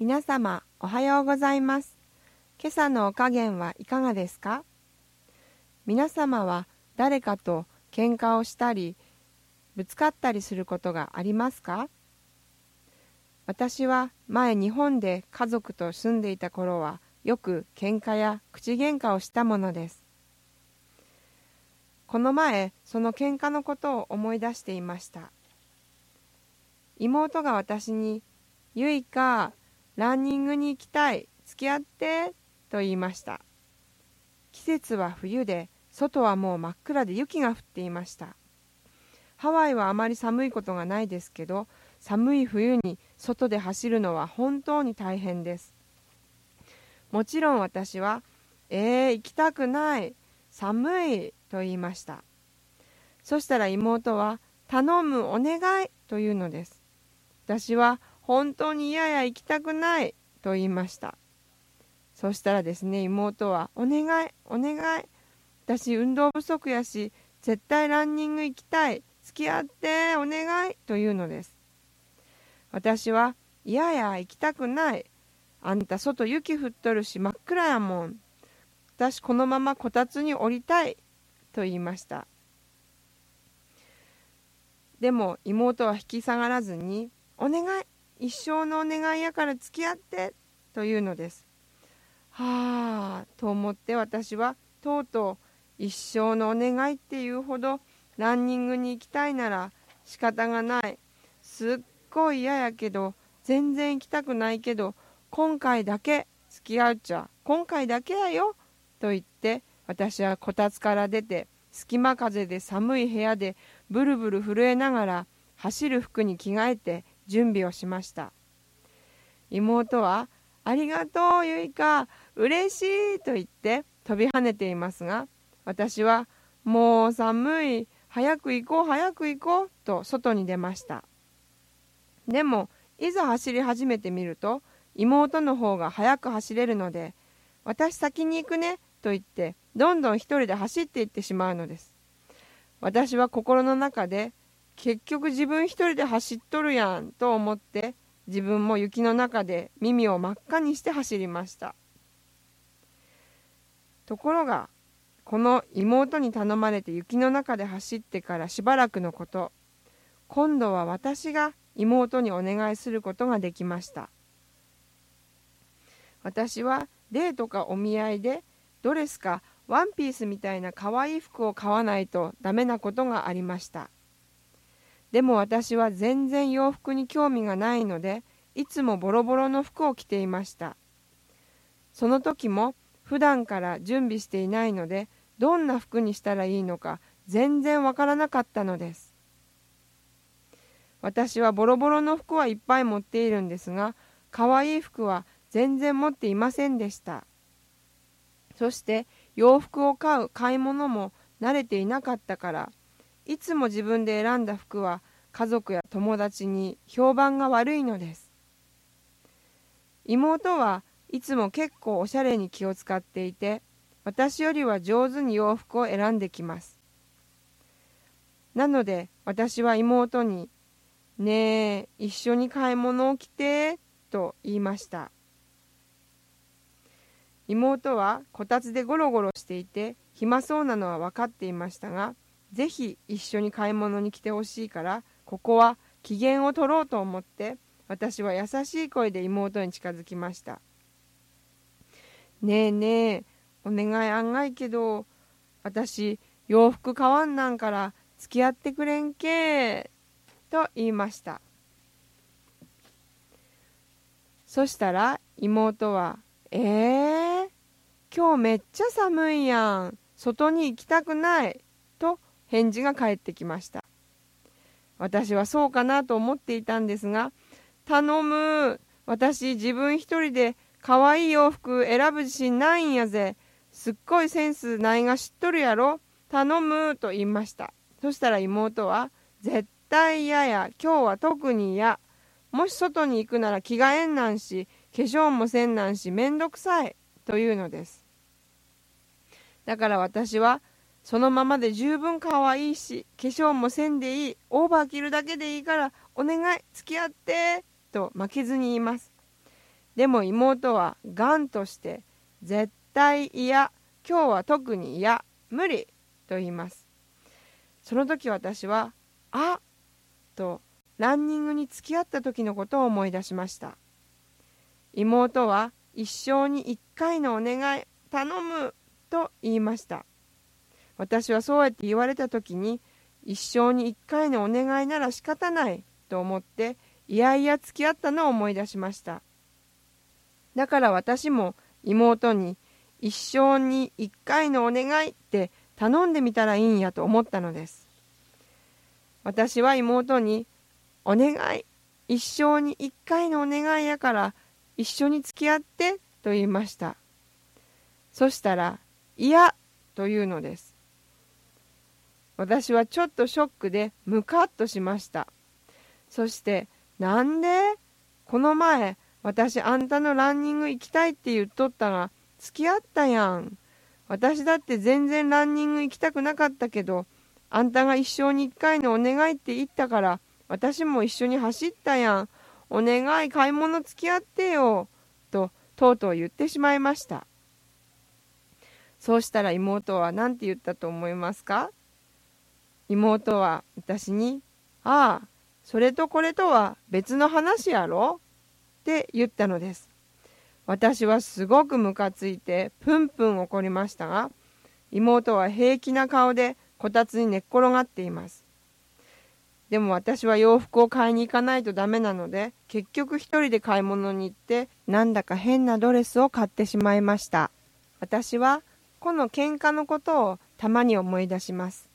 皆様おはようございます。今朝のお加減はいかがですか？皆様は誰かと喧嘩をしたりぶつかったりすることがありますか？私は前日本で家族と住んでいた頃はよく喧嘩や口喧嘩をしたものです。この前その喧嘩のことを思い出していました。妹が私に「ゆいかランニングに行きたい。付き合って」と言いました。季節は冬で外はもう真っ暗で雪が降っていました。ハワイはあまり寒いことがないですけど寒い冬に外で走るのは本当に大変です。もちろん私は「えー、行きたくない寒い」と言いました。そしたら妹は「頼むお願い」というのです。私は本当に嫌や行きたくないと言いました。そしたらですね妹は「お願いお願い。私運動不足やし絶対ランニング行きたい。付き合ってお願い」というのです。私は「嫌や行きたくない。あんた外雪降っとるし真っ暗やもん。私このままこたつに降りたい」と言いました。でも妹は引き下がらずに「お願い。一生のお願いやから付き合って」というのです。はあと思って私はとうとう一生のお願いっていうほどランニングに行きたいなら仕方がない。すっごい嫌やけど全然行きたくないけど今回だけ付き合うちゃ今回だけやよと言って私はこたつから出て隙間風で寒い部屋でブルブル震えながら走る服に着替えて準備をしました。妹は「ありがとうゆいか嬉しい」と言って飛び跳ねていますが私は「もう寒い早く行こう早く行こう」と外に出ました。でもいざ走り始めてみると妹の方が早く走れるので「私先に行くね」と言ってどんどん一人で走っていってしまうのです。私は心の中で結局自分一人で走っとるやんと思って自分も雪の中で耳を真っ赤にして走りました。ところがこの妹に頼まれて雪の中で走ってからしばらくのこと今度は私が妹にお願いすることができました。私はデートかお見合いでドレスかワンピースみたいな可愛い服を買わないとダメなことがありました。でも私は全然洋服に興味がないのでいつもボロボロの服を着ていました。その時も普段から準備していないのでどんな服にしたらいいのか全然わからなかったのです。私はボロボロの服はいっぱい持っているんですが可愛い服は全然持っていませんでした。そして洋服を買う買い物も慣れていなかったからいつも自分で選んだ服は家族や友達に評判が悪いのです。妹はいつも結構おしゃれに気を使っていて私よりは上手に洋服を選んできます。なので私は妹に「ねえ一緒に買い物を来て」と言いました。妹はこたつでゴロゴロしていて暇そうなのは分かっていましたがぜひ一緒に買い物に来てほしいからここは機嫌を取ろうと思って私は優しい声で妹に近づきましたねえねえお願い案外けど私洋服買わんなんから付き合ってくれんけと言いましたそしたら妹は「えー、今日めっちゃ寒いやん。外に行きたくない。返事が返ってきました。私はそうかなと思っていたんですが、頼む。私自分一人で可愛い洋服選ぶ自信ないんやぜ。すっごいセンスないが知っとるやろ。頼む。と言いました。そしたら妹は、絶対嫌や。今日は特に嫌。もし外に行くなら着替えんなんし、化粧もせんなんし、めんどくさい。というのです。だから私はそのままで十分可愛いし化粧もせんでいい。オーバー着るだけでいいからお願い付き合ってと負けずに言います。でも妹はがんとして絶対嫌。今日は特に嫌。無理。と言います。その時私はあとランニングに付き合った時のことを思い出しました。妹は一生に一回のお願い頼む。と言いました。私はそうやって言われた時に一生に一回のお願いなら仕方ないと思っていやいや付き合ったのを思い出しました。だから私も妹に一生に一回のお願いって頼んでみたらいいんやと思ったのです。私は妹にお願い一生に一回のお願いやから一緒に付き合ってと言いました。そしたら嫌というのです。私はちょっとショックでムカッとしました。そしてなんで？この前私あんたのランニング行きたいって言っとったが付き合ったやん。私だって全然ランニング行きたくなかったけどあんたが一生に一回のお願いって言ったから私も一緒に走ったやん。お願い買い物付き合ってよととうとう言ってしまいました。そうしたら妹は何て言ったと思いますか？妹は私に「ああそれとこれとは別の話やろ?」って言ったのです。私はすごくムカついてプンプン怒りましたが妹は平気な顔でこたつに寝っ転がっています。でも私は洋服を買いに行かないとダメなので結局一人で買い物に行ってなんだか変なドレスを買ってしまいました。私はこの喧嘩のことをたまに思い出します。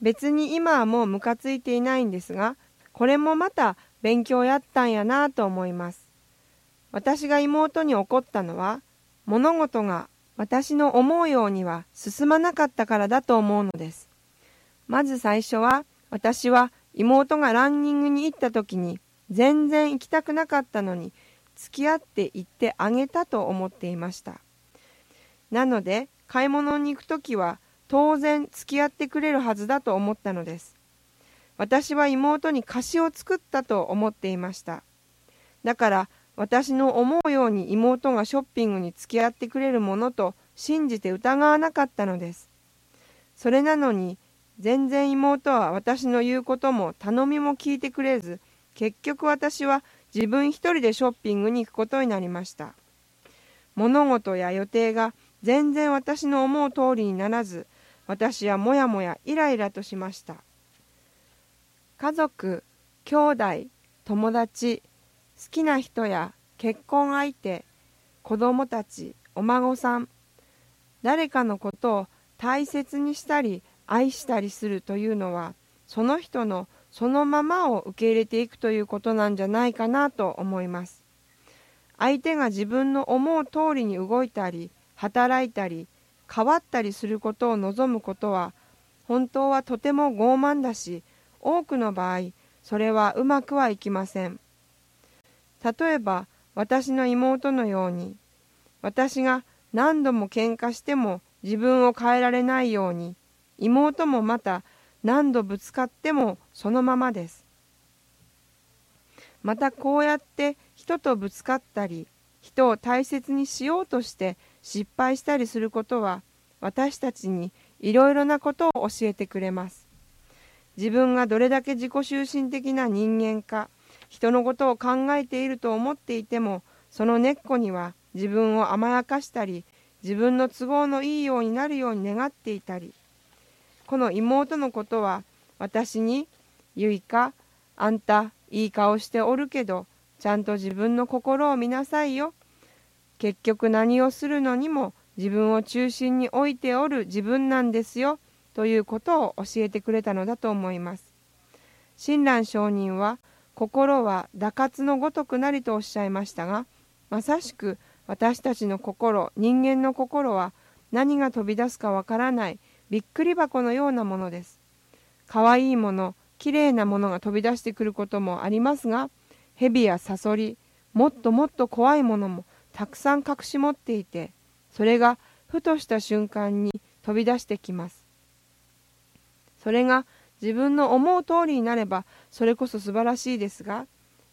別に今はもうムカついていないんですがこれもまた勉強やったんやなと思います。私が妹に怒ったのは物事が私の思うようには進まなかったからだと思うのです。まず最初は私は妹がランニングに行った時に全然行きたくなかったのに付き合って行ってあげたと思っていました。なので買い物に行く時は当然付き合ってくれるはずだと思ったのです。私は妹に貸しを作ったと思っていました。だから私の思うように妹がショッピングに付き合ってくれるものと信じて疑わなかったのです。それなのに全然妹は私の言うことも頼みも聞いてくれず結局私は自分一人でショッピングに行くことになりました。物事や予定が全然私の思う通りにならず私はもやもやイライラとしました。家族兄弟友達好きな人や結婚相手子供たちお孫さん誰かのことを大切にしたり愛したりするというのはその人のそのままを受け入れていくということなんじゃないかなと思います。相手が自分の思う通りに動いたり働いたり変わったりすることを望むことは本当はとても傲慢だし多くの場合それはうまくはいきません。例えば私の妹のように私が何度も喧嘩しても自分を変えられないように妹もまた何度ぶつかってもそのままです。またこうやって人とぶつかったり人を大切にしようとして失敗したりすることは私たちにいろいろなことを教えてくれます。自分がどれだけ自己中心的な人間か人のことを考えていると思っていてもその根っこには自分を甘やかしたり自分の都合のいいようになるように願っていたりこの妹のことは私に「ゆいかあんたいい顔しておるけどちゃんと自分の心を見なさいよ」結局何をするのにも自分を中心に置いておる自分なんですよということを教えてくれたのだと思います。親鸞上人は心は打滑のごとくなりとおっしゃいましたがまさしく私たちの心人間の心は何が飛び出すかわからないびっくり箱のようなものですかわいいものきれいなものが飛び出してくることもありますが蛇やサソリもっともっと怖いものもたくさん隠し持っていてそれがふとした瞬間に飛び出してきます。それが自分の思う通りになればそれこそ素晴らしいですが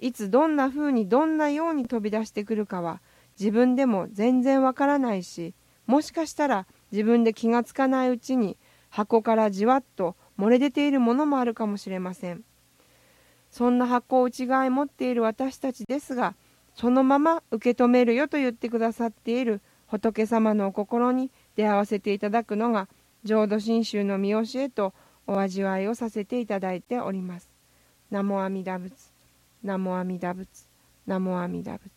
いつどんな風にどんなように飛び出してくるかは自分でも全然わからないしもしかしたら自分で気がつかないうちに箱からじわっと漏れ出ているものもあるかもしれません。そんな箱を内側へ持っている私たちですがそのまま受け止めるよと言ってくださっている仏様のお心に出会わせていただくのが浄土真宗の見教えとお味わいをさせていただいております。ナモ阿弥陀仏ナモ阿弥陀仏ナモ阿弥陀仏